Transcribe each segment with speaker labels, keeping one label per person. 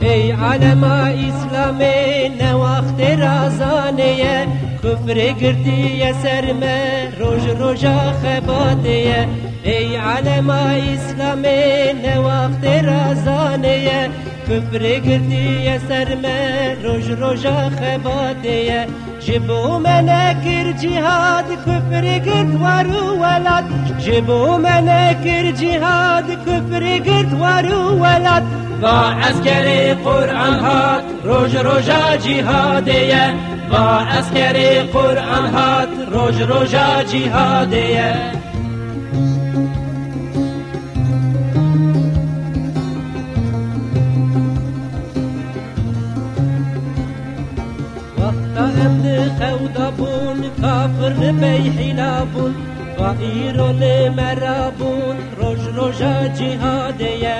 Speaker 1: ای علم اسلام نه وقت رازانه کفر گردی سرم روز روژا خباده ای علم اسلام نه وقت رازانه کفر گردی سرم روز روژا خباده جبو من کر جهاد کفر گرد ورو ولد جبو من کر جهاد کفر گرد ورو ولد
Speaker 2: با عسکر قرآن هات روز روژا جهادیه با عسکر قرآن هات روز روژا جهادیه
Speaker 1: أمن خودابون كافر لبيحي لابون غائر لمرابون روج روجا جهادية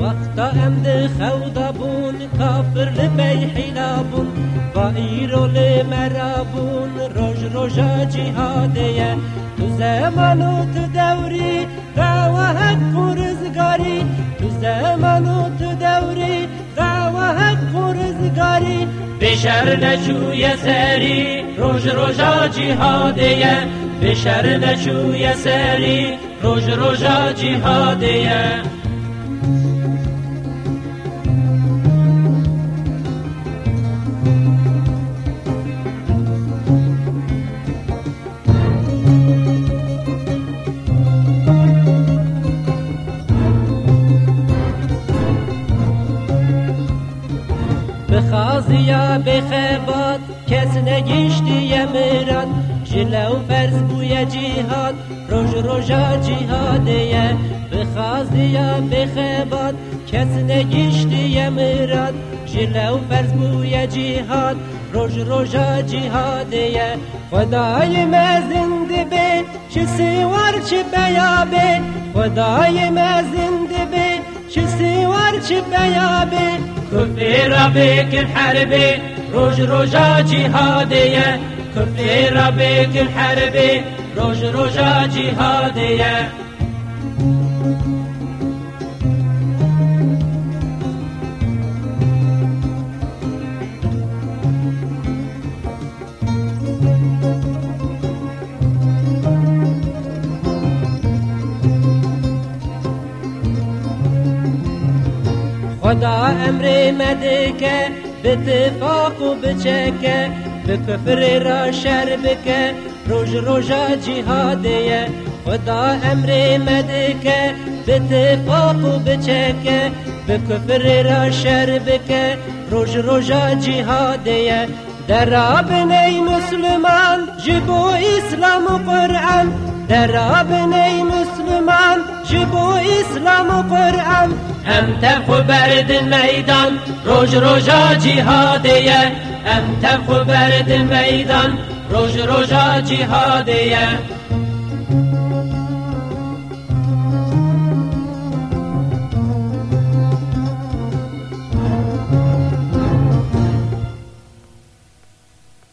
Speaker 1: وقت أمن خودابون كافر لبيحي لابون غائر لمرابون روج روجا جهادية تو زمان تو دوري دعوة هكوري
Speaker 2: بشر نجوی سری روز روژا جهادیه بشر نجوی سری روز روژا جهادیه
Speaker 1: بخازیا بخبات کس نگیشتی مراد جلو فرز بوی جهاد روژ روژا جهادیه بخازیا بخبات کس نگیشتی مراد جلو فرز بوی جهاد روژ روژا جهادیه خدای مزند به چه سوار چه بیابه خدای مزند به چه سوار چه بیابه
Speaker 2: كفي بك الحربي روج روجا جهادية. كفي بك الحربي روج روجا جهادية.
Speaker 1: خدا امر مدکه به اتفاق و بچکه به کفر را شر بکه روز روژا جهادیه خدا امر مدکه به اتفاق و بچکه به کفر را شر بکه روز روژا جهادیه درابني مسلمان جبوا إسلام وقرآن درابني مسلمان جبوا إسلام وقرآن
Speaker 2: أم تفو برد الميدان روج رجا جهادية أم تفو برد الميدان روج رجا جهادية